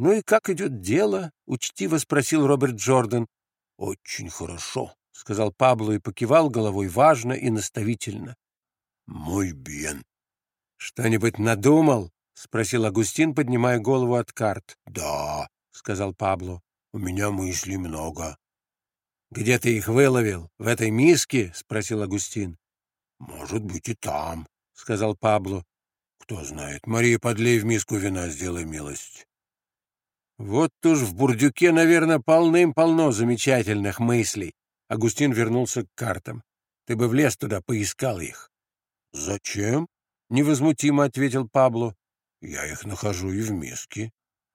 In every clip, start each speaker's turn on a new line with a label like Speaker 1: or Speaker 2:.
Speaker 1: «Ну и как идет дело?» — учтиво спросил Роберт Джордан. «Очень хорошо», — сказал Пабло и покивал головой важно и наставительно. «Мой бен». «Что-нибудь надумал?» — спросил Агустин, поднимая голову от карт. «Да», — сказал Пабло, — «у меня мыслей много». «Где ты их выловил? В этой миске?» — спросил Агустин. «Может быть, и там», — сказал Пабло. «Кто знает. Мария, подлей в миску вина, сделай милость». Вот уж в бурдюке, наверное, полным-полно замечательных мыслей. Агустин вернулся к картам. Ты бы влез туда, поискал их. — Зачем? — невозмутимо ответил Пабло. — Я их нахожу и в миске.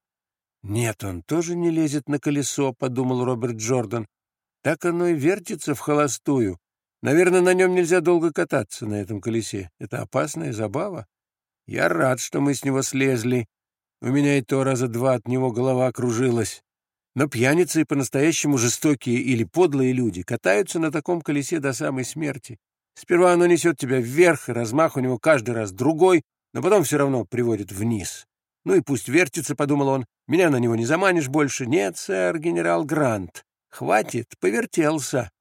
Speaker 1: — Нет, он тоже не лезет на колесо, — подумал Роберт Джордан. Так оно и вертится в холостую. Наверное, на нем нельзя долго кататься на этом колесе. Это опасная забава. Я рад, что мы с него слезли. У меня и то раза два от него голова кружилась. Но пьяницы и по-настоящему жестокие или подлые люди катаются на таком колесе до самой смерти. Сперва оно несет тебя вверх, и размах у него каждый раз другой, но потом все равно приводит вниз. Ну и пусть вертится, — подумал он, — меня на него не заманишь больше. Нет, сэр, генерал Грант, хватит, повертелся.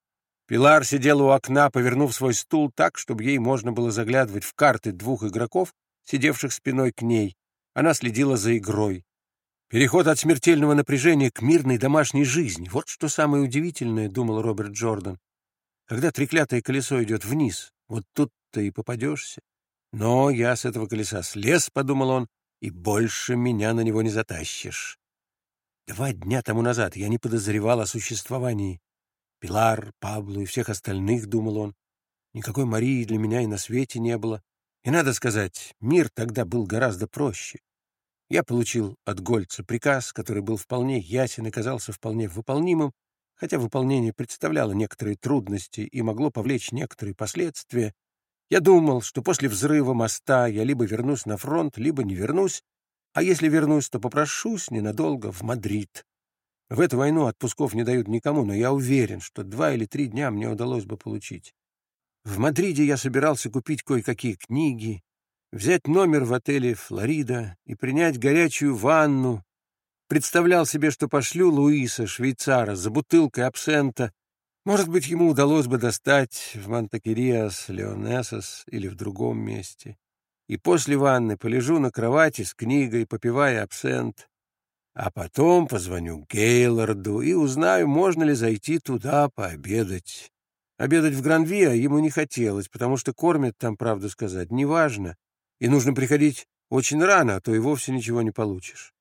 Speaker 1: Пилар сидела у окна, повернув свой стул так, чтобы ей можно было заглядывать в карты двух игроков, сидевших спиной к ней. Она следила за игрой. Переход от смертельного напряжения к мирной домашней жизни. Вот что самое удивительное, — думал Роберт Джордан. Когда треклятое колесо идет вниз, вот тут-то и попадешься. Но я с этого колеса слез, — подумал он, — и больше меня на него не затащишь. Два дня тому назад я не подозревал о существовании Пилар, Паблу и всех остальных, — думал он. Никакой Марии для меня и на свете не было. И, надо сказать, мир тогда был гораздо проще. Я получил от Гольца приказ, который был вполне ясен и казался вполне выполнимым, хотя выполнение представляло некоторые трудности и могло повлечь некоторые последствия. Я думал, что после взрыва моста я либо вернусь на фронт, либо не вернусь, а если вернусь, то попрошусь ненадолго в Мадрид. В эту войну отпусков не дают никому, но я уверен, что два или три дня мне удалось бы получить. В Мадриде я собирался купить кое-какие книги, взять номер в отеле «Флорида» и принять горячую ванну. Представлял себе, что пошлю Луиса, швейцара, за бутылкой абсента. Может быть, ему удалось бы достать в Мантекериас Леонесас или в другом месте. И после ванны полежу на кровати с книгой, попивая абсент. А потом позвоню Гейлорду и узнаю, можно ли зайти туда пообедать. Обедать в Гранвиа ему не хотелось, потому что кормят там, правду сказать, неважно, и нужно приходить очень рано, а то и вовсе ничего не получишь.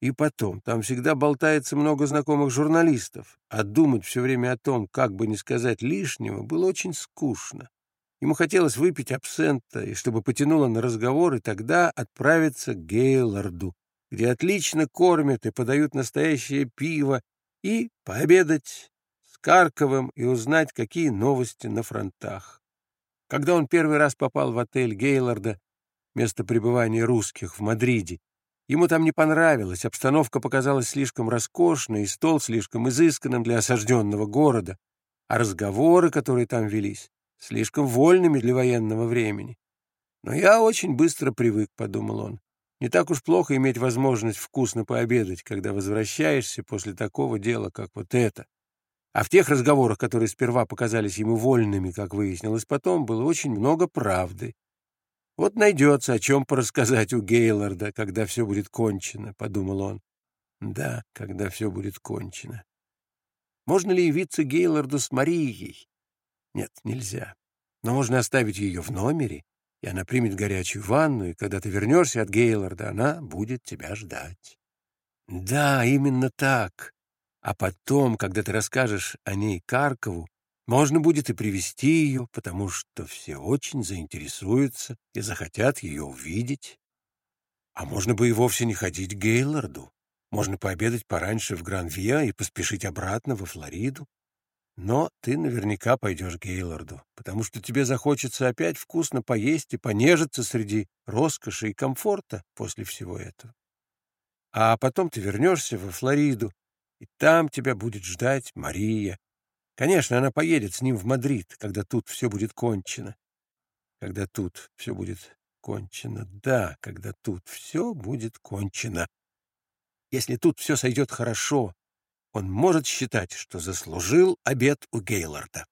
Speaker 1: И потом, там всегда болтается много знакомых журналистов, а думать все время о том, как бы не сказать лишнего, было очень скучно. Ему хотелось выпить абсента, и чтобы потянуло на разговор, и тогда отправиться к Гейлорду, где отлично кормят и подают настоящее пиво, и пообедать Карковым и узнать, какие новости на фронтах. Когда он первый раз попал в отель Гейлорда, место пребывания русских в Мадриде, ему там не понравилось, обстановка показалась слишком роскошной и стол слишком изысканным для осажденного города, а разговоры, которые там велись, слишком вольными для военного времени. Но я очень быстро привык, — подумал он. Не так уж плохо иметь возможность вкусно пообедать, когда возвращаешься после такого дела, как вот это. А в тех разговорах, которые сперва показались ему вольными, как выяснилось потом, было очень много правды. Вот найдется, о чем порассказать у Гейлорда, когда все будет кончено, — подумал он. Да, когда все будет кончено. Можно ли явиться Гейлорду с Марией? Нет, нельзя. Но можно оставить ее в номере, и она примет горячую ванну, и когда ты вернешься от Гейлорда, она будет тебя ждать. Да, именно так. А потом, когда ты расскажешь о ней Каркову, можно будет и привести ее, потому что все очень заинтересуются и захотят ее увидеть. А можно бы и вовсе не ходить к Гейлорду. Можно пообедать пораньше в Гран-Виа и поспешить обратно во Флориду. Но ты наверняка пойдешь к Гейлорду, потому что тебе захочется опять вкусно поесть и понежиться среди роскоши и комфорта после всего этого. А потом ты вернешься во Флориду, и там тебя будет ждать Мария. Конечно, она поедет с ним в Мадрид, когда тут все будет кончено. Когда тут все будет кончено. Да, когда тут все будет кончено. Если тут все сойдет хорошо, он может считать, что заслужил обед у Гейлорда.